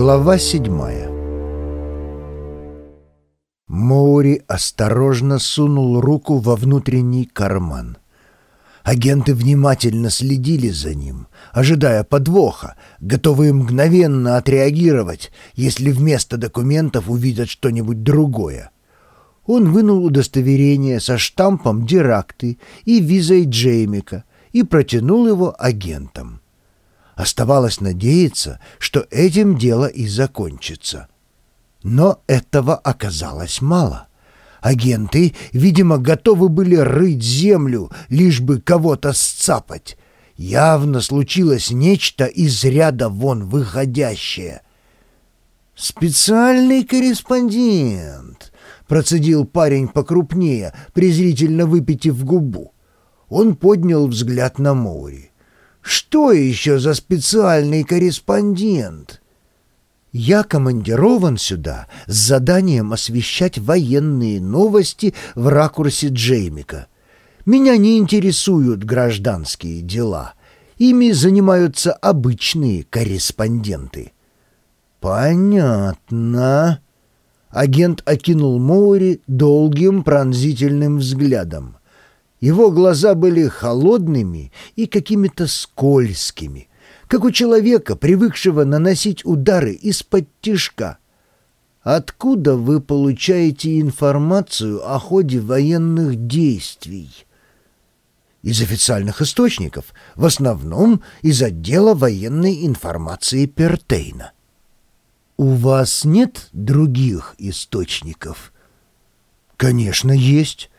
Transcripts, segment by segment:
Глава седьмая Моури осторожно сунул руку во внутренний карман. Агенты внимательно следили за ним, ожидая подвоха, готовые мгновенно отреагировать, если вместо документов увидят что-нибудь другое. Он вынул удостоверение со штампом Диракты и визой Джеймика и протянул его агентам. Оставалось надеяться, что этим дело и закончится. Но этого оказалось мало. Агенты, видимо, готовы были рыть землю, лишь бы кого-то сцапать. Явно случилось нечто из ряда вон выходящее. «Специальный корреспондент», — процедил парень покрупнее, презрительно выпитив губу. Он поднял взгляд на море. Что еще за специальный корреспондент? Я командирован сюда с заданием освещать военные новости в ракурсе Джеймика. Меня не интересуют гражданские дела. Ими занимаются обычные корреспонденты. Понятно. Агент окинул Моури долгим пронзительным взглядом. Его глаза были холодными и какими-то скользкими, как у человека, привыкшего наносить удары из-под тишка. Откуда вы получаете информацию о ходе военных действий? Из официальных источников, в основном из отдела военной информации Пертейна. У вас нет других источников? Конечно, есть.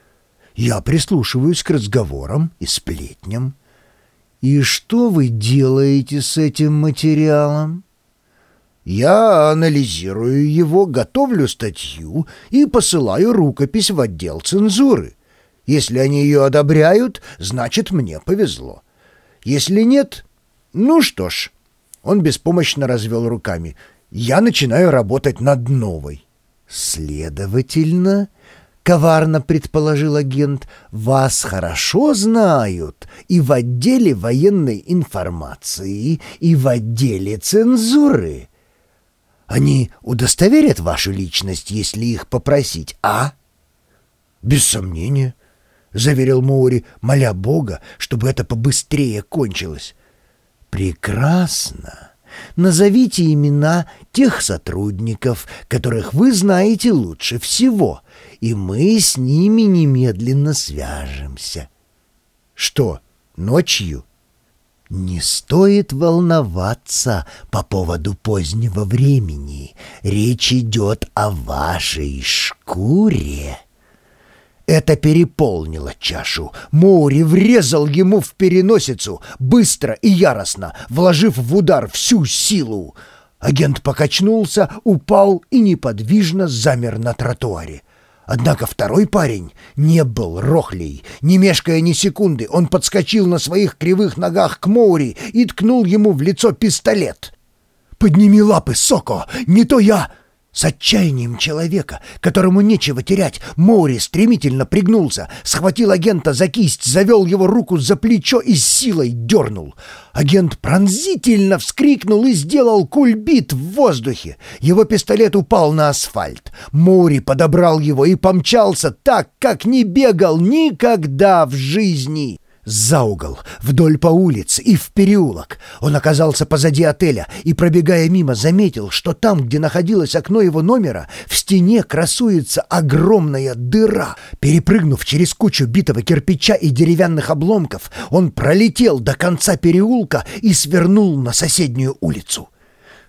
Я прислушиваюсь к разговорам и сплетням. И что вы делаете с этим материалом? Я анализирую его, готовлю статью и посылаю рукопись в отдел цензуры. Если они ее одобряют, значит, мне повезло. Если нет, ну что ж, он беспомощно развел руками. Я начинаю работать над новой. Следовательно, — коварно предположил агент, — «вас хорошо знают и в отделе военной информации, и в отделе цензуры. Они удостоверят вашу личность, если их попросить, а?» «Без сомнения», — заверил Моури, моля Бога, чтобы это побыстрее кончилось. «Прекрасно. Назовите имена тех сотрудников, которых вы знаете лучше всего» и мы с ними немедленно свяжемся. Что, ночью? Не стоит волноваться по поводу позднего времени. Речь идет о вашей шкуре. Это переполнило чашу. Моури врезал ему в переносицу, быстро и яростно, вложив в удар всю силу. Агент покачнулся, упал и неподвижно замер на тротуаре. Однако второй парень не был рохлей. Не мешкая ни секунды, он подскочил на своих кривых ногах к Моури и ткнул ему в лицо пистолет. «Подними лапы, Соко! Не то я!» С отчаянием человека, которому нечего терять, Моури стремительно пригнулся, схватил агента за кисть, завел его руку за плечо и с силой дернул. Агент пронзительно вскрикнул и сделал кульбит в воздухе. Его пистолет упал на асфальт. Моури подобрал его и помчался так, как не бегал никогда в жизни за угол, вдоль по улице и в переулок. Он оказался позади отеля и, пробегая мимо, заметил, что там, где находилось окно его номера, в стене красуется огромная дыра. Перепрыгнув через кучу битого кирпича и деревянных обломков, он пролетел до конца переулка и свернул на соседнюю улицу.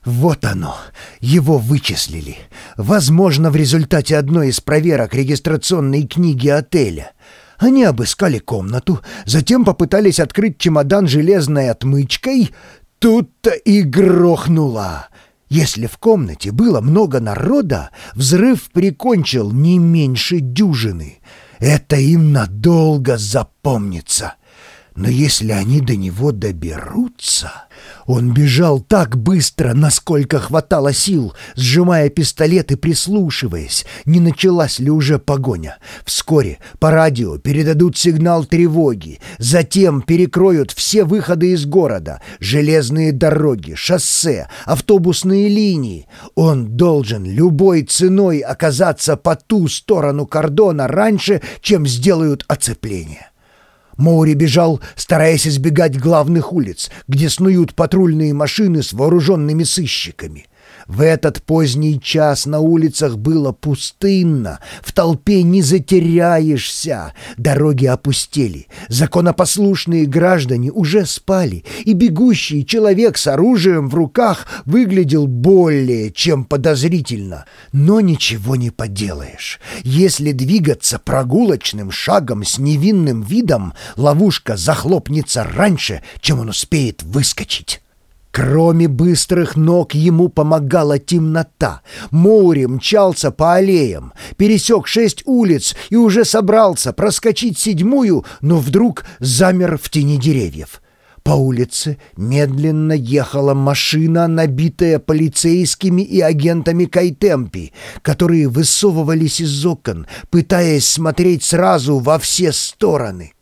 Вот оно, его вычислили. Возможно, в результате одной из проверок регистрационной книги отеля — они обыскали комнату, затем попытались открыть чемодан железной отмычкой. Тут-то и грохнуло. Если в комнате было много народа, взрыв прикончил не меньше дюжины. Это им надолго запомнится. Но если они до него доберутся... Он бежал так быстро, насколько хватало сил, сжимая пистолет и прислушиваясь, не началась ли уже погоня. Вскоре по радио передадут сигнал тревоги, затем перекроют все выходы из города, железные дороги, шоссе, автобусные линии. Он должен любой ценой оказаться по ту сторону кордона раньше, чем сделают оцепление. Моури бежал, стараясь избегать главных улиц, где снуют патрульные машины с вооруженными сыщиками. В этот поздний час на улицах было пустынно, в толпе не затеряешься, дороги опустели, законопослушные граждане уже спали, и бегущий человек с оружием в руках выглядел более чем подозрительно. Но ничего не поделаешь. Если двигаться прогулочным шагом с невинным видом, ловушка захлопнется раньше, чем он успеет выскочить. Кроме быстрых ног ему помогала темнота. Моури мчался по аллеям, пересек шесть улиц и уже собрался проскочить седьмую, но вдруг замер в тени деревьев. По улице медленно ехала машина, набитая полицейскими и агентами Кайтемпи, которые высовывались из окон, пытаясь смотреть сразу во все стороны.